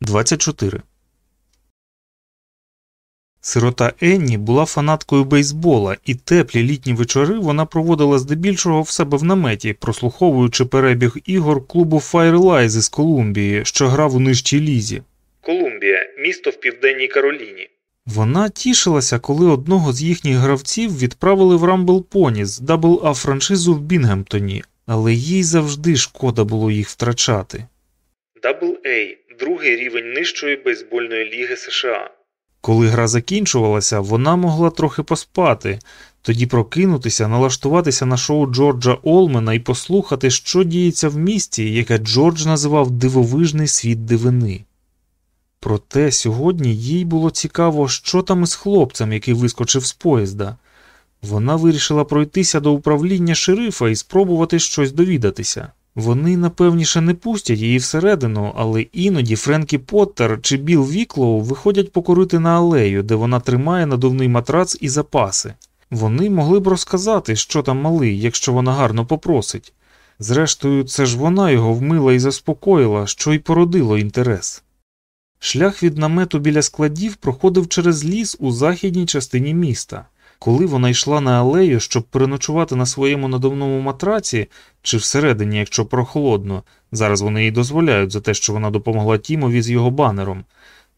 24. Сирота Енні була фанаткою бейсбола, і теплі літні вечори вона проводила здебільшого в себе в наметі, прослуховуючи перебіг ігор клубу Firelies із Колумбії, що грав у нижчій лізі. Колумбія місто в південній Кароліні. Вона тішилася, коли одного з їхніх гравців відправили в Rumble Ponies Double A франшизу в Бінгемптоні, але їй завжди шкода було їх втрачати. A – другий рівень нижчої бейсбольної ліги США. Коли гра закінчувалася, вона могла трохи поспати, тоді прокинутися, налаштуватися на шоу Джорджа Олмена і послухати, що діється в місті, яке Джордж називав дивовижний світ дивини. Проте сьогодні їй було цікаво, що там із хлопцем, який вискочив з поїзда. Вона вирішила пройтися до управління шерифа і спробувати щось довідатися. Вони, напевніше, не пустять її всередину, але іноді Френкі Поттер чи Біл Віклоу виходять покорити на алею, де вона тримає надувний матрац і запаси. Вони могли б розказати, що там малий, якщо вона гарно попросить. Зрештою, це ж вона його вмила і заспокоїла, що й породило інтерес. Шлях від намету біля складів проходив через ліс у західній частині міста. Коли вона йшла на алею, щоб переночувати на своєму надувному матраці, чи всередині, якщо прохолодно, зараз вони їй дозволяють за те, що вона допомогла Тімові з його банером,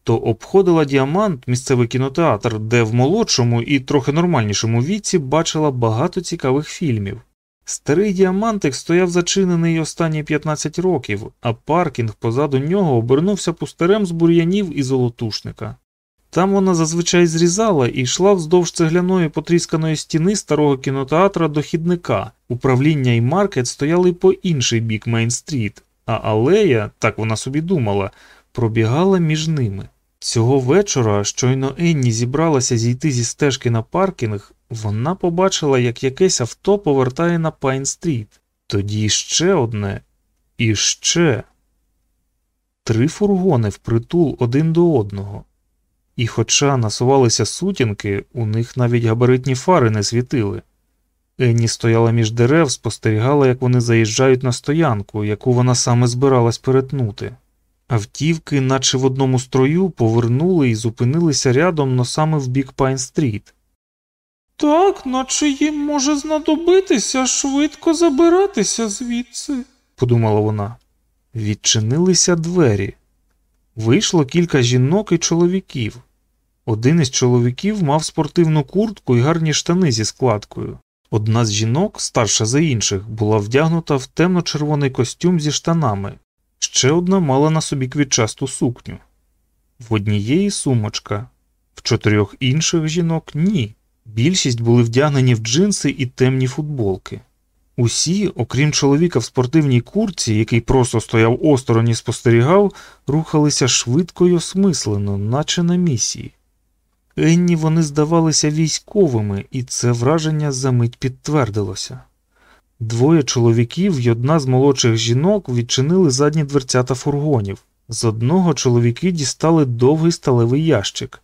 то обходила діамант місцевий кінотеатр, де в молодшому і трохи нормальнішому віці бачила багато цікавих фільмів. Старий діамантик стояв зачинений останні 15 років, а паркінг позаду нього обернувся пустирем з бур'янів і золотушника. Там вона зазвичай зрізала і йшла вздовж цегляної потрісканої стіни старого кінотеатра до хідника. Управління і маркет стояли по інший бік Мейн-стріт, а алея, так вона собі думала, пробігала між ними. Цього вечора, щойно Енні зібралася зійти зі стежки на паркінг, вона побачила, як якесь авто повертає на Пайн-стріт. Тоді ще одне і ще три фургони впритул один до одного. І, хоча насувалися сутінки, у них навіть габаритні фари не світили. Енні стояла між дерев, спостерігала, як вони заїжджають на стоянку, яку вона саме збиралась перетнути. Автівки, наче в одному строю, повернули і зупинилися рядом, носами в бік Пайн-стріт. Так, наче їм може знадобитися швидко забиратися звідси, подумала вона. Відчинилися двері. Вийшло кілька жінок і чоловіків. Один із чоловіків мав спортивну куртку і гарні штани зі складкою. Одна з жінок, старша за інших, була вдягнута в темно-червоний костюм зі штанами, ще одна мала на собі квітчасту сукню. В однієї сумочка, в чотирьох інших жінок ні. Більшість були вдягнені в джинси і темні футболки. Усі, окрім чоловіка в спортивній курці, який просто стояв осторонь і спостерігав, рухалися швидко й осмислено, наче на місії. Енні вони здавалися військовими, і це враження за мить підтвердилося. Двоє чоловіків й одна з молодших жінок відчинили задні дверцята фургонів. З одного чоловіки дістали довгий сталевий ящик,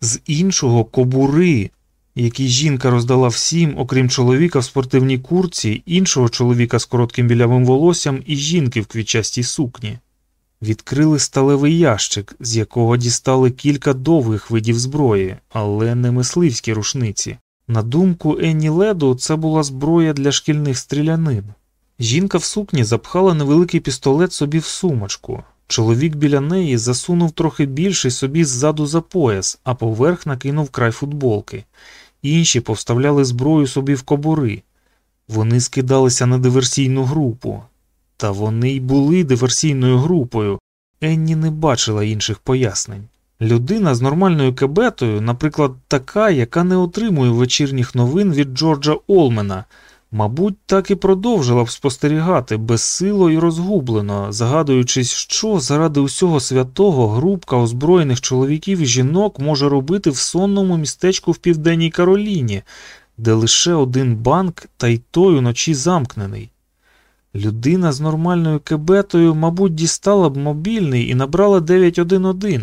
з іншого кобури, які жінка роздала всім, окрім чоловіка в спортивній курці, іншого чоловіка з коротким білявим волоссям і жінки в квітчастій сукні. Відкрили сталевий ящик, з якого дістали кілька довгих видів зброї, але не мисливські рушниці. На думку Енні Леду, це була зброя для шкільних стрілянин. Жінка в сукні запхала невеликий пістолет собі в сумочку. Чоловік біля неї засунув трохи більше собі ззаду за пояс, а поверх накинув край футболки. Інші повставляли зброю собі в кобури. Вони скидалися на диверсійну групу. Та вони й були диверсійною групою. Енні не бачила інших пояснень. Людина з нормальною кебетою, наприклад, така, яка не отримує вечірніх новин від Джорджа Олмена, мабуть, так і продовжила б спостерігати безсило і розгублено, загадуючись, що заради усього святого групка озброєних чоловіків і жінок може робити в сонному містечку в Південній Кароліні, де лише один банк, та й той уночі замкнений. Людина з нормальною кебетою, мабуть, дістала б мобільний і набрала 911.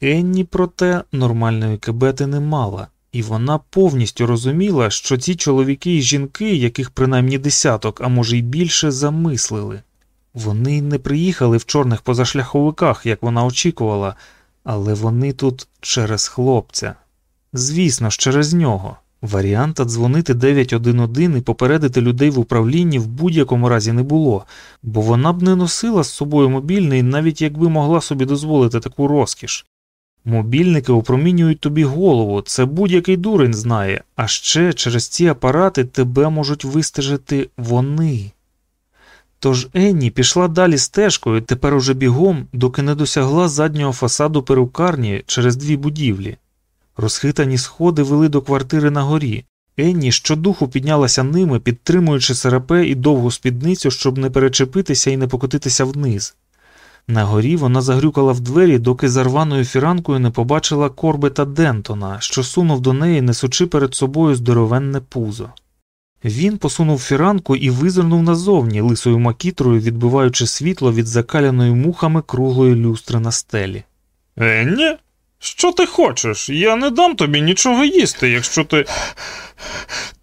Енні, проте, нормальної кебети не мала, і вона повністю розуміла, що ці чоловіки і жінки, яких принаймні десяток, а може й більше, замислили. Вони не приїхали в чорних позашляховиках, як вона очікувала, але вони тут через хлопця. Звісно ж, через нього. Варіанта дзвонити 911 і попередити людей в управлінні в будь-якому разі не було, бо вона б не носила з собою мобільний, навіть якби могла собі дозволити таку розкіш. Мобільники опромінюють тобі голову, це будь-який дурень знає, а ще через ці апарати тебе можуть вистежити вони. Тож Енні пішла далі стежкою, тепер уже бігом, доки не досягла заднього фасаду перукарні через дві будівлі. Розхитані сходи вели до квартири на горі. Енні щодуху піднялася ними, підтримуючи серапе і довгу спідницю, щоб не перечепитися і не покотитися вниз. На горі вона загрюкала в двері, доки за рваною фіранкою не побачила корбета Дентона, що сунув до неї, несучи перед собою здоровенне пузо. Він посунув фіранку і визирнув назовні лисою макітрою, відбиваючи світло від закаляної мухами круглої люстри на стелі. Енні? Що ти хочеш? Я не дам тобі нічого їсти, якщо ти.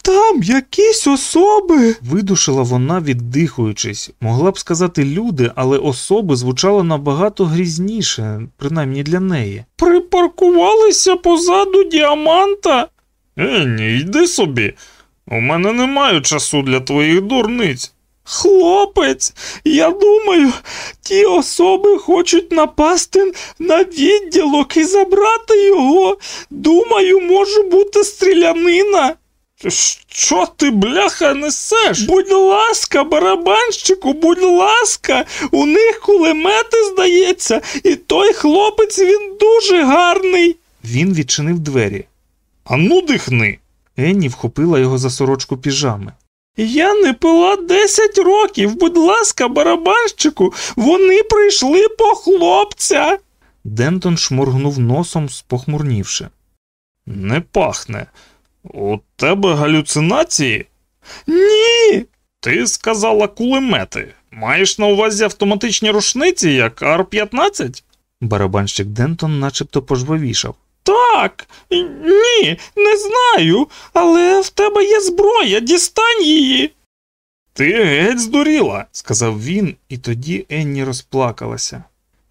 Там якісь особи. Видушила вона, віддихуючись. Могла б сказати люди, але особи звучало набагато грізніше, принаймні для неї. Припаркувалися позаду діаманта. Енні, йди собі. У мене немає часу для твоїх дурниць. Хлопець, я думаю, ті особи хочуть напасти на відділок і забрати його. Думаю, може бути стрілянина. Що ти, бляха, несеш? Будь ласка, барабанщику, будь ласка, у них кулемети, здається, і той хлопець він дуже гарний. Він відчинив двері. Ану дихни. Енні вхопила його за сорочку піжами. Я не пила 10 років, будь ласка, барабанщику, вони прийшли по хлопця. Дентон шморгнув носом, спохмурнівши. Не пахне. У тебе галюцинації? Ні. Ти сказала кулемети. Маєш на увазі автоматичні рушниці, як Ар-15? Барабанщик Дентон начебто пожвавішав. Так, ні, не знаю, але в тебе є зброя, дістань її. Ти геть здуріла, сказав він, і тоді Енні розплакалася.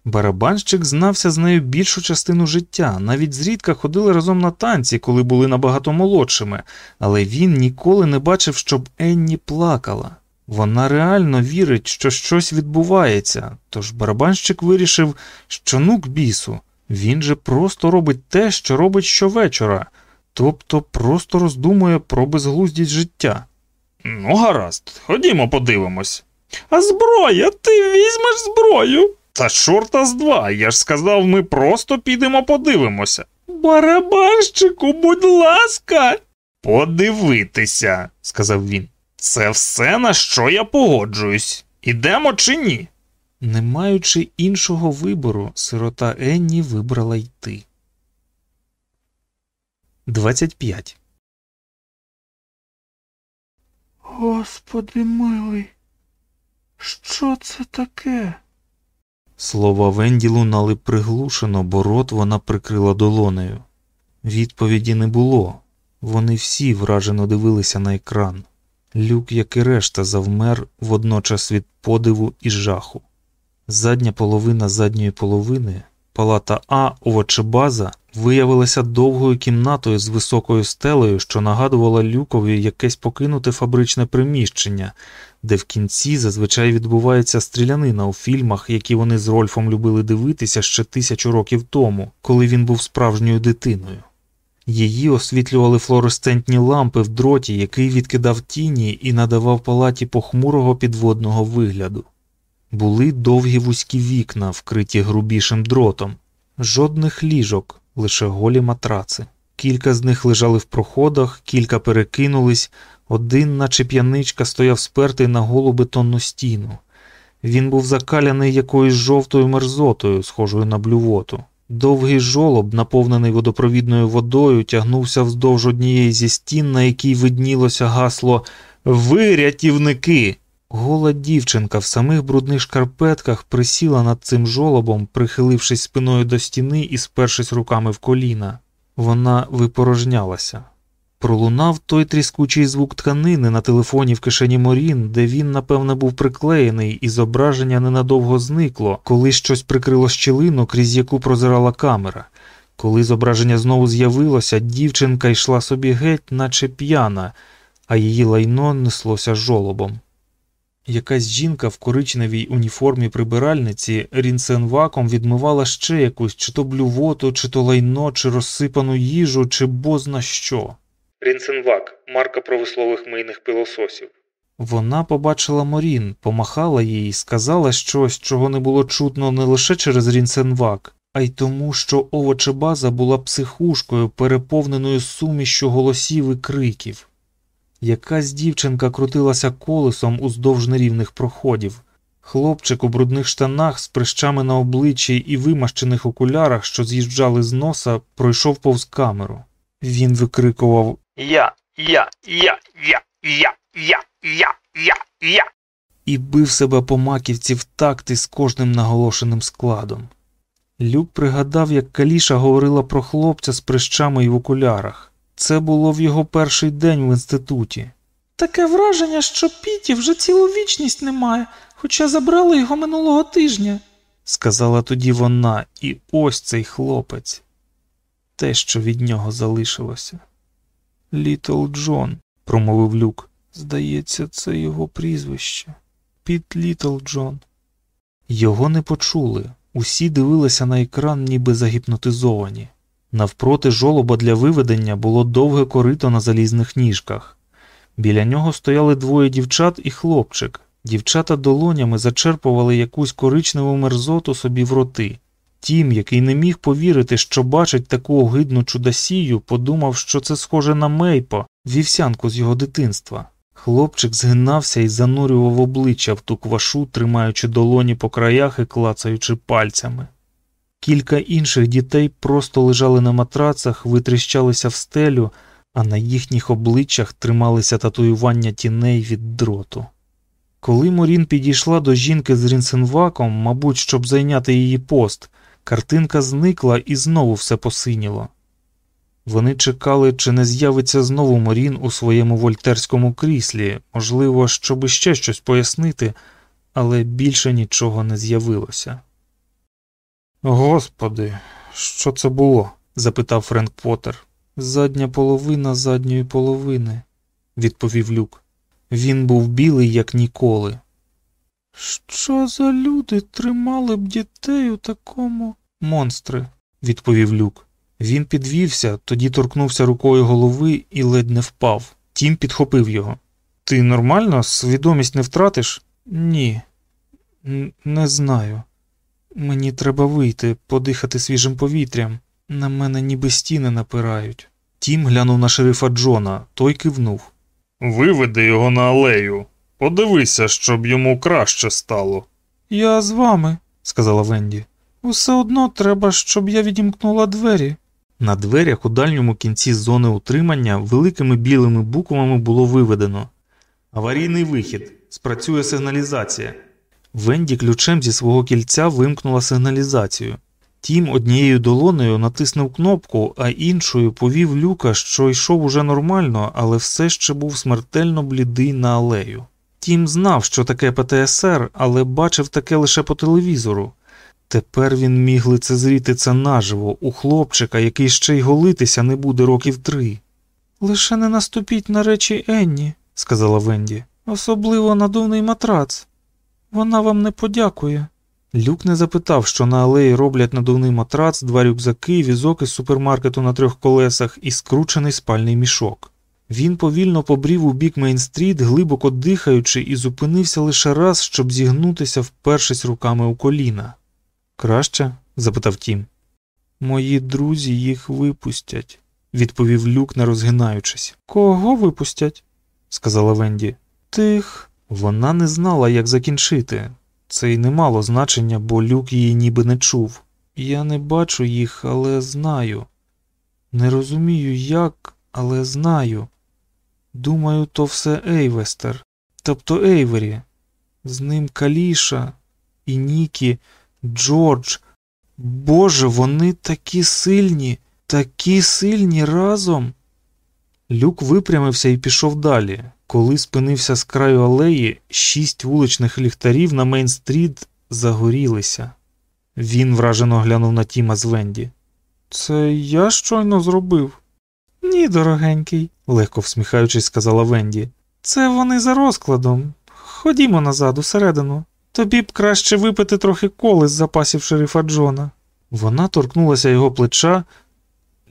Барабанщик знався з нею більшу частину життя, навіть зрідка ходили разом на танці, коли були набагато молодшими, але він ніколи не бачив, щоб Енні плакала. Вона реально вірить, що щось відбувається, тож барабанщик вирішив, що ну к бісу. Він же просто робить те, що робить щовечора, тобто просто роздумує про безглуздість життя. Ну, гаразд, ходімо, подивимось. А зброя, ти візьмеш зброю? Та чорта з два, я ж сказав, ми просто підемо подивимося. Барабанщику, будь ласка. Подивитися, сказав він. Це все, на що я погоджуюсь. Ідемо чи ні? Не маючи іншого вибору, сирота Енні вибрала йти. 25. Господи милий, що це таке? Слова Венді лунали приглушено, бо рот вона прикрила долонею. Відповіді не було. Вони всі вражено дивилися на екран. Люк, як і решта, завмер водночас від подиву і жаху. Задня половина задньої половини, палата А овочебаза, виявилася довгою кімнатою з високою стелею, що нагадувала люкові якесь покинуте фабричне приміщення, де в кінці зазвичай відбувається стрілянина у фільмах, які вони з Рольфом любили дивитися ще тисячу років тому, коли він був справжньою дитиною. Її освітлювали флуоресцентні лампи в дроті, який відкидав тіні і надавав палаті похмурого підводного вигляду. Були довгі вузькі вікна, вкриті грубішим дротом, жодних ліжок, лише голі матраци. Кілька з них лежали в проходах, кілька перекинулись, один, наче п'яничка, стояв спертий на голу бетонну стіну. Він був закаляний якоюсь жовтою мерзотою, схожою на блювоту. Довгий жолоб, наповнений водопровідною водою, тягнувся вздовж однієї зі стін, на якій виднілося гасло Ви рятівники! Гола дівчинка в самих брудних шкарпетках присіла над цим жолобом, прихилившись спиною до стіни і спершись руками в коліна. Вона випорожнялася. Пролунав той тріскучий звук тканини на телефоні в кишені Морін, де він, напевне, був приклеєний, і зображення ненадовго зникло, коли щось прикрило щілину, крізь яку прозирала камера. Коли зображення знову з'явилося, дівчинка йшла собі геть, наче п'яна, а її лайно неслося жолобом. Якась жінка в коричневій уніформі прибиральниці рінценваком відмивала ще якусь чи то блювоту, чи то лайно, чи розсипану їжу, чи бозна що. Рінценвак марка промислових мийних пилососів. Вона побачила Морін, помахала їй, сказала щось, чого не було чутно не лише через Рінценвак, а й тому, що овочебаза була психушкою, переповненою сумішчю голосів і криків. Якась дівчинка крутилася колесом уздовж нерівних проходів. Хлопчик у брудних штанах з прищами на обличчі і вимащених окулярах, що з'їжджали з носа, пройшов повз камеру. Він викрикував Я, я, я, я, я, я, я, я, я. і бив себе по маківці в такт із кожним наголошеним складом. Люк пригадав, як Каліша говорила про хлопця з прищами і в окулярах. Це було в його перший день в інституті. Таке враження, що Піті вже цілу вічність немає, хоча забрали його минулого тижня. сказала тоді вона, і ось цей хлопець, те, що від нього залишилося. Літл Джон, промовив люк. Здається, це його прізвище. Піт Літл Джон. Його не почули. Усі дивилися на екран, ніби загіпнотизовані. Навпроти жолоба для виведення було довге корито на залізних ніжках. Біля нього стояли двоє дівчат і хлопчик. Дівчата долонями зачерпували якусь коричневу мерзоту собі в роти. Тім, який не міг повірити, що бачить таку огидну чудосію, подумав, що це схоже на мейпо, вівсянку з його дитинства. Хлопчик згинався і занурював обличчя в ту квашу, тримаючи долоні по краях і клацаючи пальцями. Кілька інших дітей просто лежали на матрацах, витріщалися в стелю, а на їхніх обличчях трималися татуювання тіней від дроту. Коли Морін підійшла до жінки з рінсенваком, мабуть, щоб зайняти її пост, картинка зникла і знову все посиніло. Вони чекали, чи не з'явиться знову Морін у своєму вольтерському кріслі, можливо, щоб іще щось пояснити, але більше нічого не з'явилося. Господи, що це було? запитав Френк Поттер. Задня половина задньої половини, відповів люк. Він був білий, як ніколи. Що за люди тримали б дітей у такому монстри, відповів люк. Він підвівся, тоді торкнувся рукою голови і ледь не впав. Тім підхопив його. Ти нормально свідомість не втратиш? Ні, не знаю. Мені треба вийти, подихати свіжим повітрям. На мене ніби стіни напирають. Тім глянув на шерифа Джона, той кивнув. Виведи його на алею. Подивися, щоб йому краще стало. Я з вами, сказала Венді. Усе одно треба, щоб я відімкнула двері. На дверях у дальньому кінці зони утримання великими білими буквами було виведено Аварійний вихід. Спрацює сигналізація. Венді ключем зі свого кільця вимкнула сигналізацію. Тім однією долонею натиснув кнопку, а іншою повів люка, що йшов уже нормально, але все ще був смертельно блідий на алею. Тім знав, що таке ПТСР, але бачив таке лише по телевізору. Тепер він міг лицезріти це наживо у хлопчика, який ще й голитися не буде років три. Лише не наступіть на речі Енні, сказала Венді. особливо надувний матрац. Вона вам не подякує. Люк не запитав, що на алеї роблять надувний матрац, два рюкзаки, візок із супермаркету на трьох колесах і скручений спальний мішок. Він повільно побрів у бік Мейн-стріт, глибоко дихаючи, і зупинився лише раз, щоб зігнутися, впершись руками у коліна. Краще? запитав Тім. Мої друзі їх випустять, відповів люк, не розгинаючись. Кого випустять? сказала Венді. Тих. Вона не знала, як закінчити. Це й не мало значення, бо люк її ніби не чув. Я не бачу їх, але знаю. Не розумію, як, але знаю. Думаю, то все Ейвестер, тобто Ейвері. З ним Каліша і Нікі, Джордж. Боже, вони такі сильні, такі сильні разом. Люк випрямився і пішов далі. Коли спинився з краю алеї, шість вуличних ліхтарів на Мейн-стріт загорілися. Він вражено глянув на Тіма з Венді. Це я щойно зробив. Ні, дорогенький, легко всміхаючись, сказала Венді. це вони за розкладом. Ходімо назад, усередину. Тобі б краще випити трохи коли з запасів шерифа Джона. Вона торкнулася його плеча,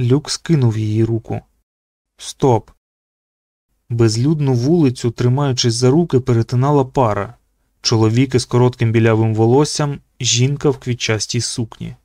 Люк скинув її руку. Стоп. Безлюдну вулицю, тримаючись за руки, перетинала пара чоловік із коротким білявим волоссям, жінка в квітчастій сукні.